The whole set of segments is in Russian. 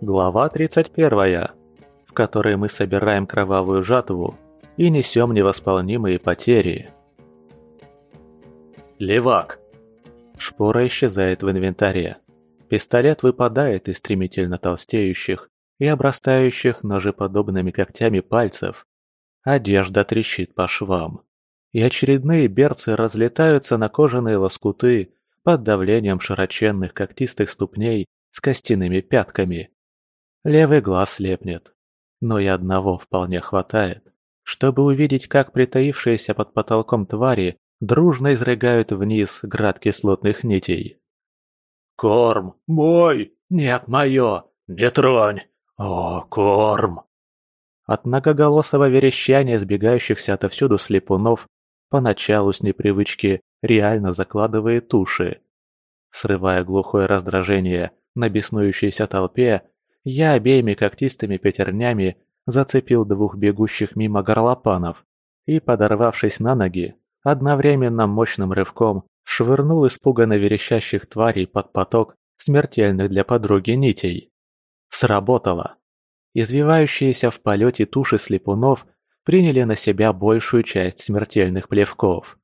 Глава 31, в которой мы собираем кровавую жатву и несем невосполнимые потери. Левак. Шпора исчезает в инвентаре. Пистолет выпадает из стремительно толстеющих и обрастающих ножеподобными когтями пальцев. Одежда трещит по швам. И очередные берцы разлетаются на кожаные лоскуты под давлением широченных когтистых ступней с костяными пятками. Левый глаз слепнет. Но и одного вполне хватает, чтобы увидеть, как притаившиеся под потолком твари дружно изрыгают вниз град кислотных нитей. «Корм! Мой! Нет, мое! Не тронь! О, корм!» От многоголосого верещания сбегающихся отовсюду слепунов поначалу с непривычки реально закладывает уши. Срывая глухое раздражение на беснующейся толпе, я обеими когтистыми пятернями зацепил двух бегущих мимо горлопанов и, подорвавшись на ноги, одновременно мощным рывком швырнул испуганно верещащих тварей под поток смертельных для подруги нитей. Сработало. Извивающиеся в полете туши слепунов приняли на себя большую часть смертельных плевков.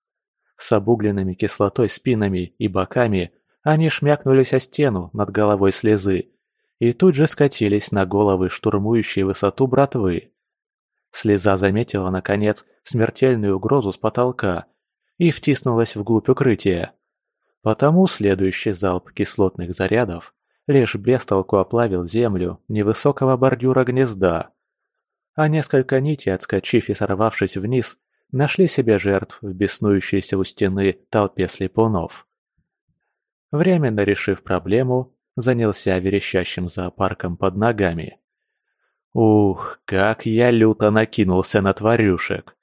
С обугленными кислотой спинами и боками они шмякнулись о стену над головой слезы и тут же скатились на головы штурмующей высоту братвы. Слеза заметила, наконец, смертельную угрозу с потолка и втиснулась вглубь укрытия. Потому следующий залп кислотных зарядов лишь бестолку оплавил землю невысокого бордюра гнезда. А несколько нитей, отскочив и сорвавшись вниз, нашли себе жертв в беснующейся у стены толпе слепунов. Временно решив проблему, занялся верещащим зоопарком под ногами. Ух, как я люто накинулся на тварюшек!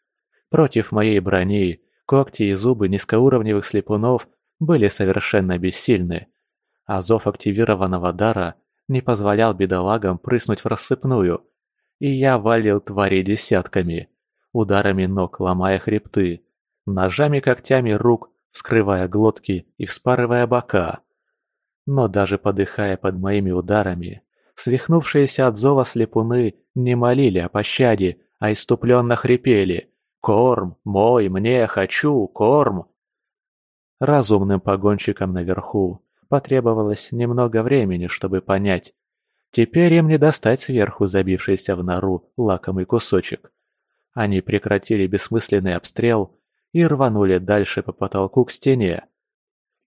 Против моей брони когти и зубы низкоуровневых слепунов были совершенно бессильны, а зов активированного дара не позволял бедолагам прыснуть в рассыпную, и я валил твари десятками, ударами ног ломая хребты, ножами-когтями рук вскрывая глотки и вспарывая бока. Но даже подыхая под моими ударами, свихнувшиеся от зова слепуны не молили о пощаде, а иступленно хрипели «Корм! Мой! Мне! Хочу! Корм!» Разумным погонщикам наверху потребовалось немного времени, чтобы понять. Теперь им не достать сверху забившийся в нору лакомый кусочек. Они прекратили бессмысленный обстрел и рванули дальше по потолку к стене.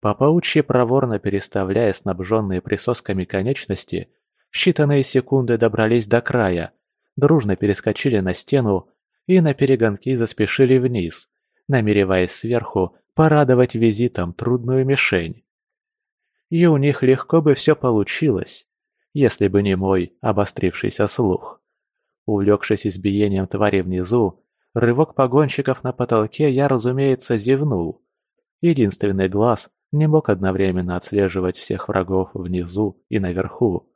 По паучьи проворно переставляя снабженные присосками конечности, в считанные секунды добрались до края, дружно перескочили на стену и на перегонки заспешили вниз, намереваясь сверху порадовать визитом трудную мишень. И у них легко бы все получилось, если бы не мой обострившийся слух. Увлекшись избиением твари внизу, рывок погонщиков на потолке я, разумеется, зевнул. Единственный глаз не мог одновременно отслеживать всех врагов внизу и наверху.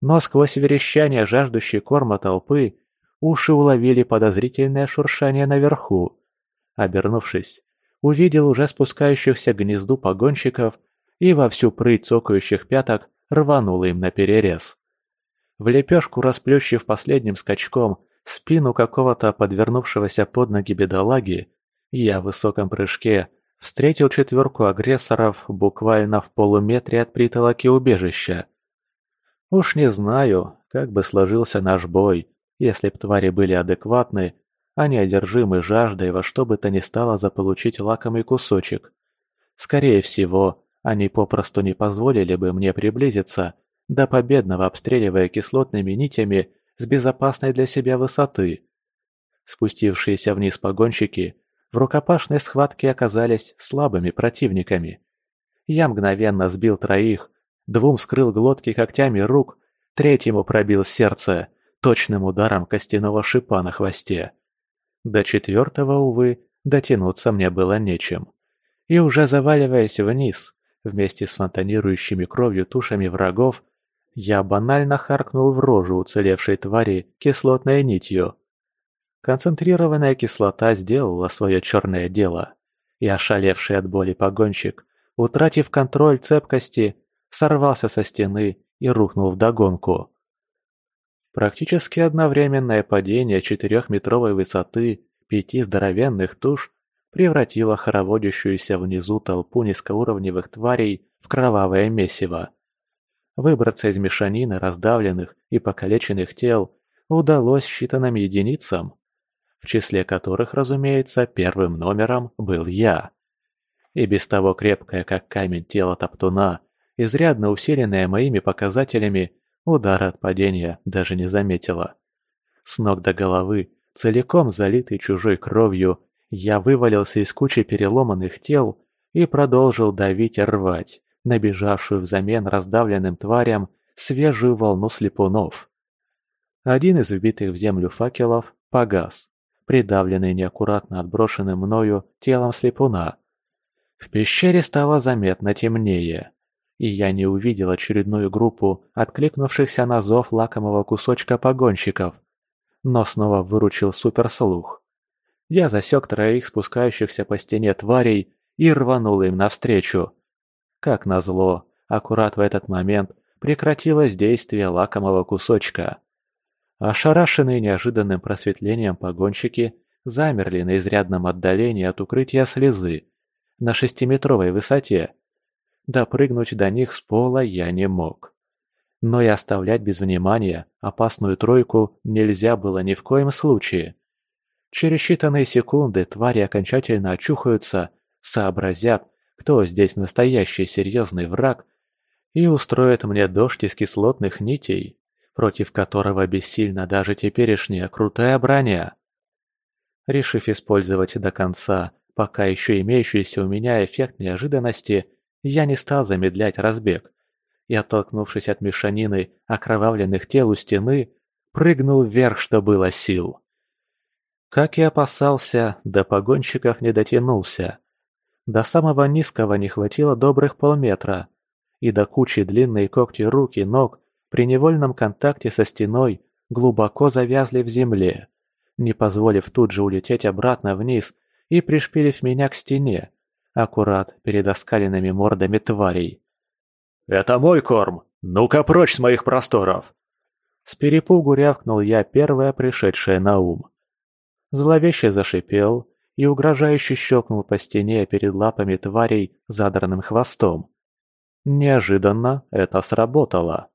Но сквозь верещание жаждущей корма толпы уши уловили подозрительное шуршание наверху. Обернувшись, увидел уже спускающихся к гнезду погонщиков и во всю прыть цокающих пяток рванул им на перерез. В лепешку расплющив последним скачком спину какого-то подвернувшегося под ноги бедолаги, я в высоком прыжке встретил четверку агрессоров буквально в полуметре от притолоки убежища. Уж не знаю, как бы сложился наш бой, если б твари были адекватны, а не одержимы жаждой во что бы то ни стало заполучить лакомый кусочек. Скорее всего, они попросту не позволили бы мне приблизиться, до победного обстреливая кислотными нитями с безопасной для себя высоты. Спустившиеся вниз погонщики в рукопашной схватке оказались слабыми противниками. Я мгновенно сбил троих, двум скрыл глотки когтями рук, третьему пробил сердце точным ударом костяного шипа на хвосте. До четвертого, увы, дотянуться мне было нечем. И уже заваливаясь вниз, вместе с фонтанирующими кровью тушами врагов, я банально харкнул в рожу уцелевшей твари кислотной нитью. Концентрированная кислота сделала свое черное дело, и ошалевший от боли погонщик, утратив контроль цепкости, сорвался со стены и рухнул вдогонку. Практически одновременное падение четырехметровой высоты пяти здоровенных туш превратило хороводящуюся внизу толпу низкоуровневых тварей в кровавое месиво. Выбраться из мешанины раздавленных и покалеченных тел удалось считанным единицам, в числе которых, разумеется, первым номером был я. И без того крепкое, как камень тело топтуна, изрядно усиленное моими показателями, удара от падения даже не заметила. С ног до головы, целиком залитый чужой кровью, я вывалился из кучи переломанных тел и продолжил давить и рвать, набежавшую взамен раздавленным тварям свежую волну слепунов. Один из вбитых в землю факелов погас, придавленный неаккуратно отброшенным мною телом слепуна. В пещере стало заметно темнее, и я не увидел очередную группу откликнувшихся на зов лакомого кусочка погонщиков, но снова выручил суперслух. Я засек троих спускающихся по стене тварей и рванул им навстречу. Как назло, аккурат в этот момент прекратилось действие лакомого кусочка. Ошарашенные неожиданным просветлением погонщики замерли на изрядном отдалении от укрытия слезы, на шестиметровой высоте. Допрыгнуть до них с пола я не мог. Но и оставлять без внимания опасную тройку нельзя было ни в коем случае. Через считанные секунды твари окончательно очухаются, сообразят, кто здесь настоящий серьезный враг, и устроит мне дождь из кислотных нитей, против которого бессильна даже теперешняя крутая броня. Решив использовать до конца пока еще имеющийся у меня эффект неожиданности, я не стал замедлять разбег и, оттолкнувшись от мешанины окровавленных тел у стены, прыгнул вверх, что было сил. Как и опасался, до погонщиков не дотянулся, до самого низкого не хватило добрых полметра, и до кучи длинные когти рук и ног при невольном контакте со стеной глубоко завязли в земле, не позволив тут же улететь обратно вниз и пришпилив меня к стене, аккурат перед оскаленными мордами тварей. «Это мой корм! Ну-ка прочь с моих просторов!» С перепугу рявкнул я первое пришедшее на ум. Зловеще зашипел и угрожающе щелкнул по стене перед лапами тварей задранным хвостом. Неожиданно это сработало.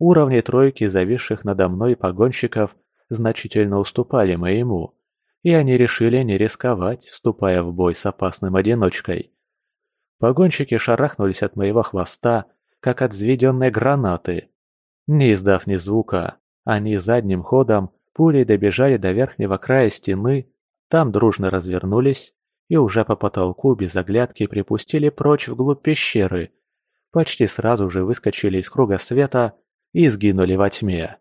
Уровни тройки зависших надо мной погонщиков значительно уступали моему, и они решили не рисковать, вступая в бой с опасным одиночкой. Погонщики шарахнулись от моего хвоста, как от взведенной гранаты. Не издав ни звука, они задним ходом пулей добежали до верхнего края стены там дружно развернулись и уже по потолку без оглядки припустили прочь вглубь пещеры. Почти сразу же выскочили из круга света и сгинули во тьме.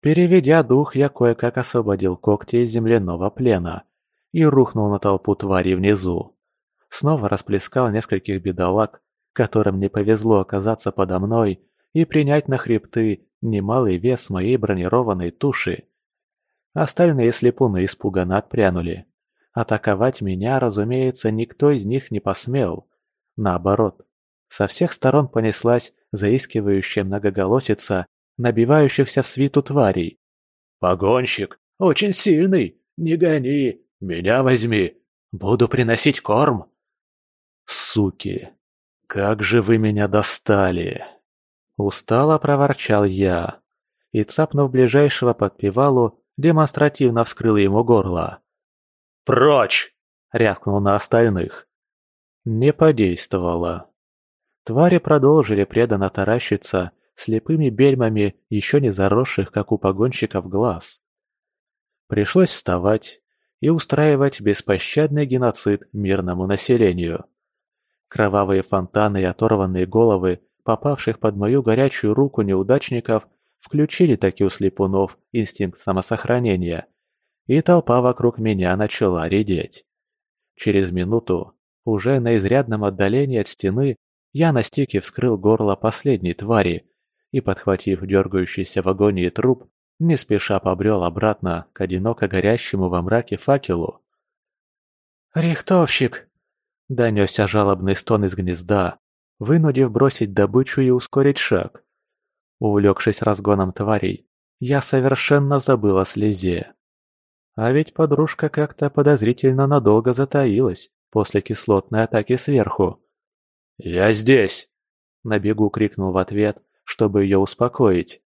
Переведя дух, я кое-как освободил когти из земляного плена и рухнул на толпу тварей внизу. Снова расплескал нескольких бедолаг, которым не повезло оказаться подо мной и принять на хребты немалый вес моей бронированной туши. Остальные слепуны испуганно отпрянули. Атаковать меня, разумеется, никто из них не посмел. Наоборот, со всех сторон понеслась заискивающая многоголосица набивающихся в свиту тварей. «Погонщик! Очень сильный! Не гони! Меня возьми! Буду приносить корм!» «Суки! Как же вы меня достали!» Устало проворчал я и, цапнув ближайшего подпевалу, демонстративно вскрыл ему горло. «Прочь!» — рявкнул на остальных. Не подействовало. Твари продолжили преданно таращиться слепыми бельмами еще не заросших, как у погонщиков, глаз. Пришлось вставать и устраивать беспощадный геноцид мирному населению. Кровавые фонтаны и оторванные головы попавших под мою горячую руку неудачников включили таки у слепунов инстинкт самосохранения, и толпа вокруг меня начала редеть. Через минуту, уже на изрядном отдалении от стены, я на стике вскрыл горло последней твари и, подхватив дергающийся в агонии труп, не спеша побрел обратно к одиноко горящему во мраке факелу. «Рихтовщик!» — донесся жалобный стон из гнезда, вынудив бросить добычу и ускорить шаг. Увлекшись разгоном тварей, я совершенно забыл о слезе. А ведь подружка как-то подозрительно надолго затаилась после кислотной атаки сверху. «Я здесь!» – на бегу крикнул в ответ, чтобы ее успокоить.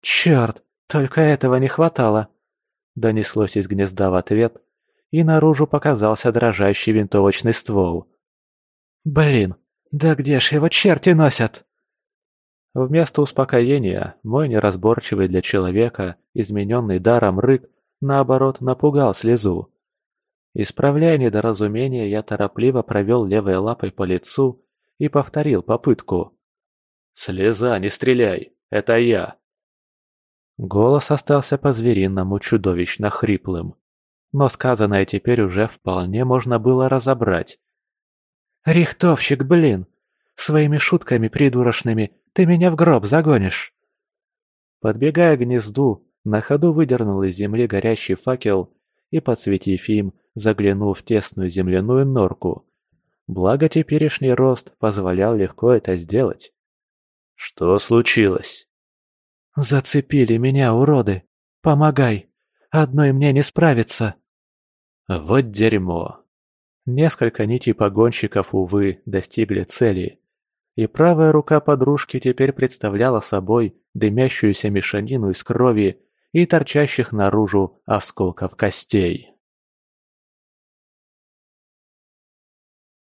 «Черт, только этого не хватало!» – донеслось из гнезда в ответ, и наружу показался дрожащий винтовочный ствол. «Блин, да где ж его черти носят?» Вместо успокоения мой неразборчивый для человека, измененный даром рык, наоборот, напугал слезу. Исправляя недоразумение, я торопливо провел левой лапой по лицу и повторил попытку. «Слеза, не стреляй! Это я!» Голос остался по-звериному чудовищно хриплым, но сказанное теперь уже вполне можно было разобрать. «Рихтовщик, блин! Своими шутками придурочными ты меня в гроб загонишь!» Подбегая к гнезду, на ходу выдернул из земли горящий факел и, подсветив им, заглянул в тесную земляную норку. Благо теперешний рост позволял легко это сделать. «Что случилось?» «Зацепили меня, уроды! Помогай! Одной мне не справиться!» Вот дерьмо. Несколько нитей погонщиков, увы, достигли цели. И правая рука подружки теперь представляла собой дымящуюся мешанину из крови и торчащих наружу осколков костей.